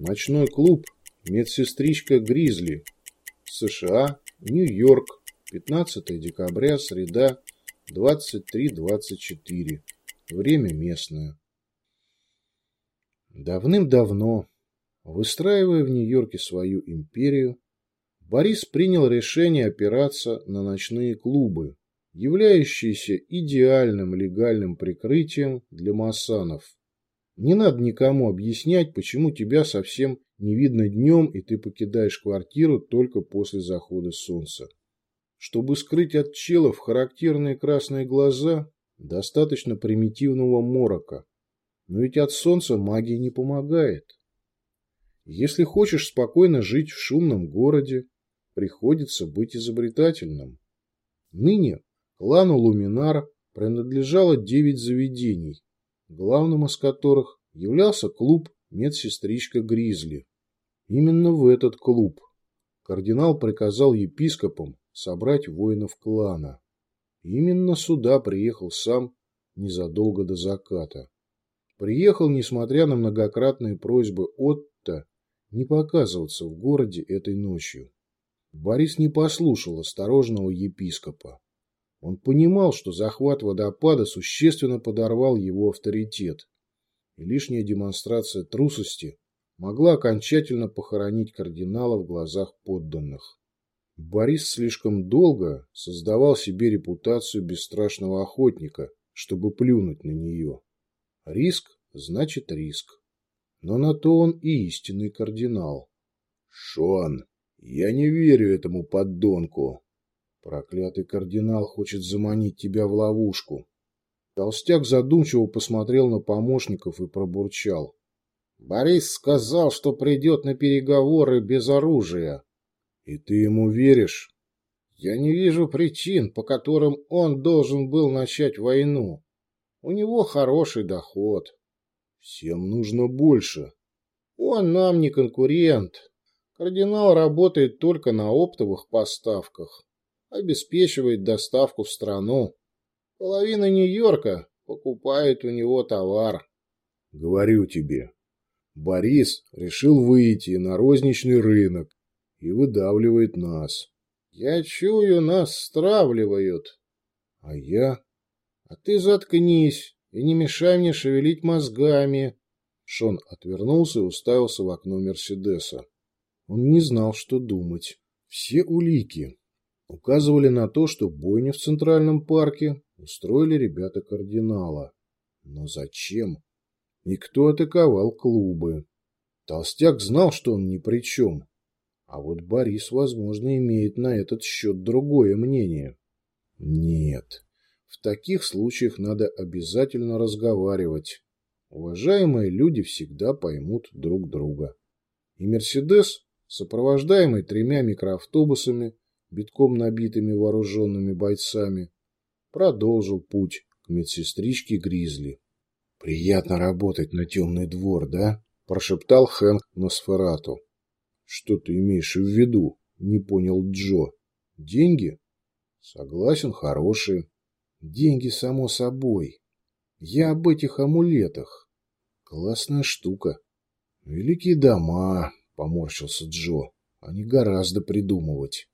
Ночной клуб «Медсестричка Гризли». США, Нью-Йорк, 15 декабря, среда, 23.24. Время местное. Давным-давно, выстраивая в Нью-Йорке свою империю, Борис принял решение опираться на ночные клубы, являющиеся идеальным легальным прикрытием для масанов. Не надо никому объяснять, почему тебя совсем не видно днем, и ты покидаешь квартиру только после захода солнца. Чтобы скрыть от челов характерные красные глаза, достаточно примитивного морока. Но ведь от солнца магия не помогает. Если хочешь спокойно жить в шумном городе, приходится быть изобретательным. Ныне клану Луминар принадлежало девять заведений, главным из которых являлся клуб «Медсестричка Гризли». Именно в этот клуб кардинал приказал епископам собрать воинов клана. Именно сюда приехал сам незадолго до заката. Приехал, несмотря на многократные просьбы Отто не показываться в городе этой ночью. Борис не послушал осторожного епископа. Он понимал, что захват водопада существенно подорвал его авторитет, и лишняя демонстрация трусости могла окончательно похоронить кардинала в глазах подданных. Борис слишком долго создавал себе репутацию бесстрашного охотника, чтобы плюнуть на нее. Риск значит риск. Но на то он и истинный кардинал. «Шон, я не верю этому поддонку», Проклятый кардинал хочет заманить тебя в ловушку. Толстяк задумчиво посмотрел на помощников и пробурчал. Борис сказал, что придет на переговоры без оружия. И ты ему веришь? Я не вижу причин, по которым он должен был начать войну. У него хороший доход. Всем нужно больше. Он нам не конкурент. Кардинал работает только на оптовых поставках обеспечивает доставку в страну. Половина Нью-Йорка покупает у него товар. Говорю тебе, Борис решил выйти на розничный рынок и выдавливает нас. Я чую, нас стравливают. А я? А ты заткнись и не мешай мне шевелить мозгами. Шон отвернулся и уставился в окно Мерседеса. Он не знал, что думать. Все улики, указывали на то, что бойню в Центральном парке устроили ребята кардинала. Но зачем? Никто атаковал клубы. Толстяк знал, что он ни при чем. А вот Борис, возможно, имеет на этот счет другое мнение. Нет, в таких случаях надо обязательно разговаривать. Уважаемые люди всегда поймут друг друга. И «Мерседес», сопровождаемый тремя микроавтобусами, битком набитыми вооруженными бойцами, продолжил путь к медсестричке Гризли. «Приятно работать на темный двор, да?» – прошептал Хэнк Носферату. «Что ты имеешь в виду?» – не понял Джо. «Деньги?» «Согласен, хорошие». «Деньги, само собой. Я об этих амулетах. Классная штука». «Великие дома», – поморщился Джо. «Они гораздо придумывать».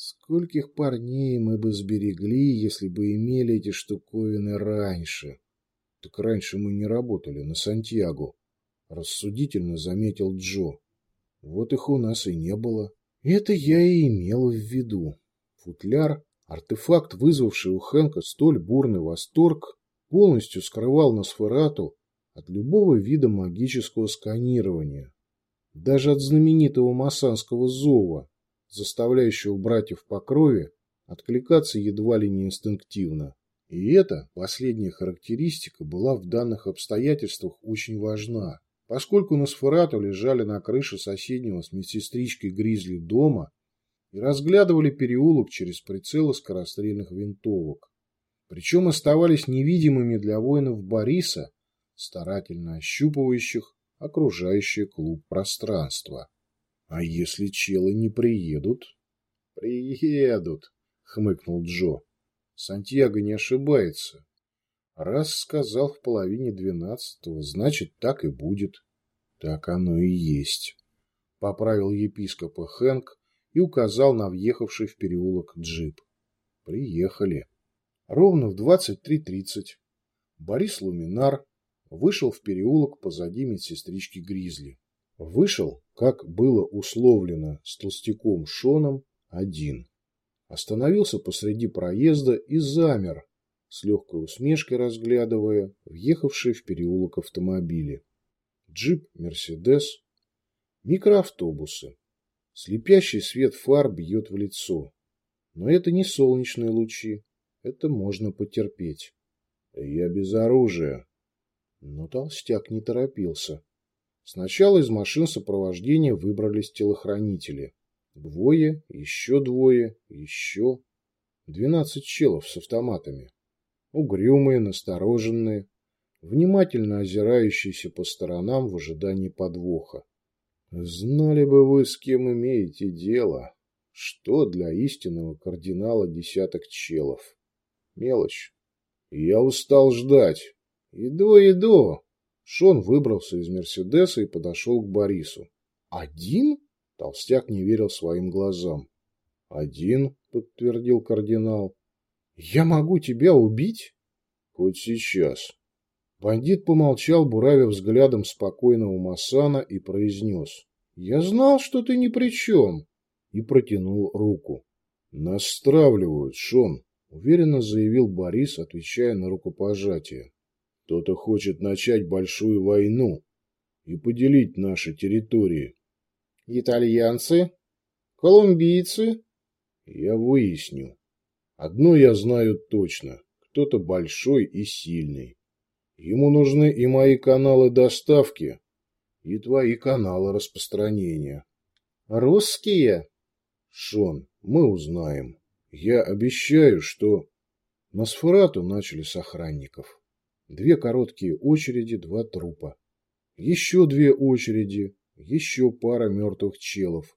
Скольких парней мы бы сберегли, если бы имели эти штуковины раньше? Так раньше мы не работали на Сантьяго, рассудительно заметил Джо. Вот их у нас и не было. Это я и имел в виду. Футляр, артефакт, вызвавший у Хэнка столь бурный восторг, полностью скрывал Носферату от любого вида магического сканирования. Даже от знаменитого масанского зова, заставляющего братьев по крови откликаться едва ли не инстинктивно. И эта последняя характеристика была в данных обстоятельствах очень важна, поскольку Носферату лежали на крыше соседнего с медсестричкой Гризли дома и разглядывали переулок через прицелы скорострельных винтовок. Причем оставались невидимыми для воинов Бориса, старательно ощупывающих окружающее клуб пространство. А если челы не приедут? Приедут, хмыкнул Джо. Сантьяго не ошибается. Раз сказал в половине двенадцатого, значит, так и будет. Так оно и есть. Поправил епископа Хэнк и указал на въехавший в переулок джип. Приехали. Ровно в 23.30 Борис Луминар вышел в переулок позади медсестрички Гризли. Вышел, как было условлено с толстяком Шоном, один. Остановился посреди проезда и замер, с легкой усмешкой разглядывая въехавшие в переулок автомобили. Джип, Мерседес, микроавтобусы. Слепящий свет фар бьет в лицо. Но это не солнечные лучи, это можно потерпеть. Я без оружия. Но толстяк не торопился. Сначала из машин сопровождения выбрались телохранители. Двое, еще двое, еще. Двенадцать челов с автоматами. Угрюмые, настороженные, внимательно озирающиеся по сторонам в ожидании подвоха. Знали бы вы, с кем имеете дело. Что для истинного кардинала десяток челов? Мелочь. Я устал ждать. Иду, иду. Шон выбрался из Мерседеса и подошел к Борису. Один? Толстяк не верил своим глазам. Один, подтвердил кардинал. Я могу тебя убить? Хоть сейчас. Бандит помолчал, буравя взглядом спокойного Масана и произнес. Я знал, что ты ни при чем. И протянул руку. Нас Шон. Уверенно заявил Борис, отвечая на рукопожатие. Кто-то хочет начать большую войну и поделить наши территории. Итальянцы? Колумбийцы? Я выясню. Одно я знаю точно. Кто-то большой и сильный. Ему нужны и мои каналы доставки, и твои каналы распространения. Русские? Шон, мы узнаем. Я обещаю, что... На Сферату начали с охранников. Две короткие очереди, два трупа. Еще две очереди, еще пара мертвых челов.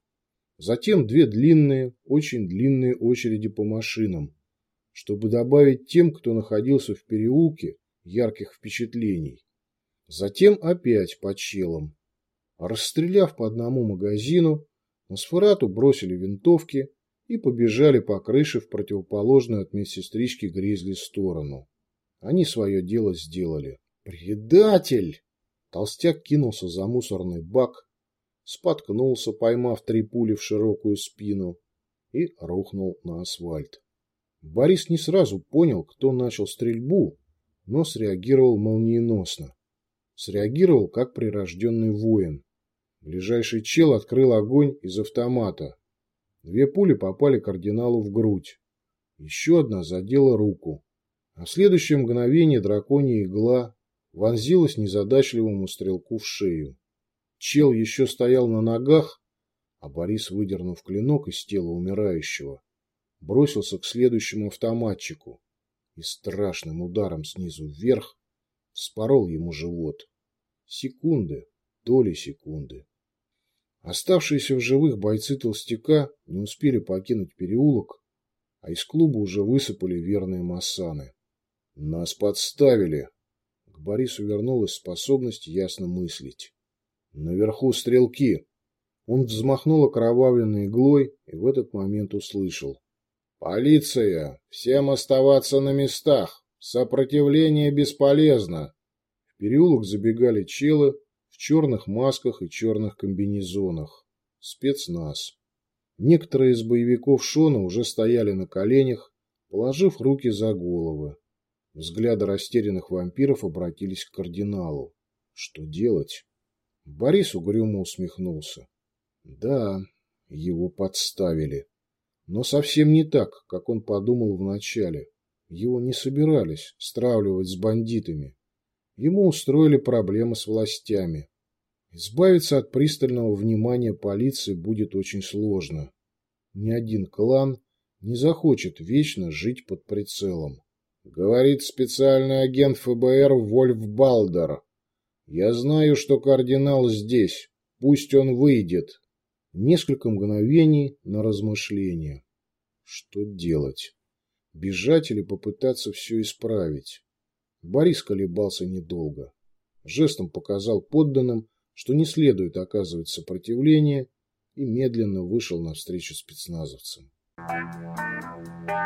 Затем две длинные, очень длинные очереди по машинам, чтобы добавить тем, кто находился в переулке, ярких впечатлений. Затем опять по челам. Расстреляв по одному магазину, на Сферату бросили винтовки и побежали по крыше в противоположную от медсестрички Гризли сторону. Они свое дело сделали. «Предатель!» Толстяк кинулся за мусорный бак, споткнулся, поймав три пули в широкую спину, и рухнул на асфальт. Борис не сразу понял, кто начал стрельбу, но среагировал молниеносно. Среагировал, как прирожденный воин. Ближайший чел открыл огонь из автомата. Две пули попали кардиналу в грудь. Еще одна задела руку. А в следующее мгновение драконья игла вонзилась незадачливому стрелку в шею. Чел еще стоял на ногах, а Борис, выдернув клинок из тела умирающего, бросился к следующему автоматчику и страшным ударом снизу вверх вспорол ему живот. Секунды, доли секунды. Оставшиеся в живых бойцы толстяка не успели покинуть переулок, а из клуба уже высыпали верные массаны. Нас подставили. К Борису вернулась способность ясно мыслить. Наверху стрелки. Он взмахнул окровавленной иглой и в этот момент услышал. «Полиция! Всем оставаться на местах! Сопротивление бесполезно!» В переулок забегали челы, черных масках и черных комбинезонах. Спецназ. Некоторые из боевиков Шона уже стояли на коленях, положив руки за головы. Взгляды растерянных вампиров обратились к кардиналу. Что делать? Борис угрюмо усмехнулся. Да, его подставили. Но совсем не так, как он подумал вначале. Его не собирались стравливать с бандитами. Ему устроили проблемы с властями. Избавиться от пристального внимания полиции будет очень сложно. Ни один клан не захочет вечно жить под прицелом. Говорит специальный агент ФБР Вольф Балдер. Я знаю, что кардинал здесь. Пусть он выйдет. Несколько мгновений на размышление. Что делать? Бежать или попытаться все исправить? Борис колебался недолго. Жестом показал подданным, что не следует оказывать сопротивление, и медленно вышел навстречу спецназовцам. Thank you.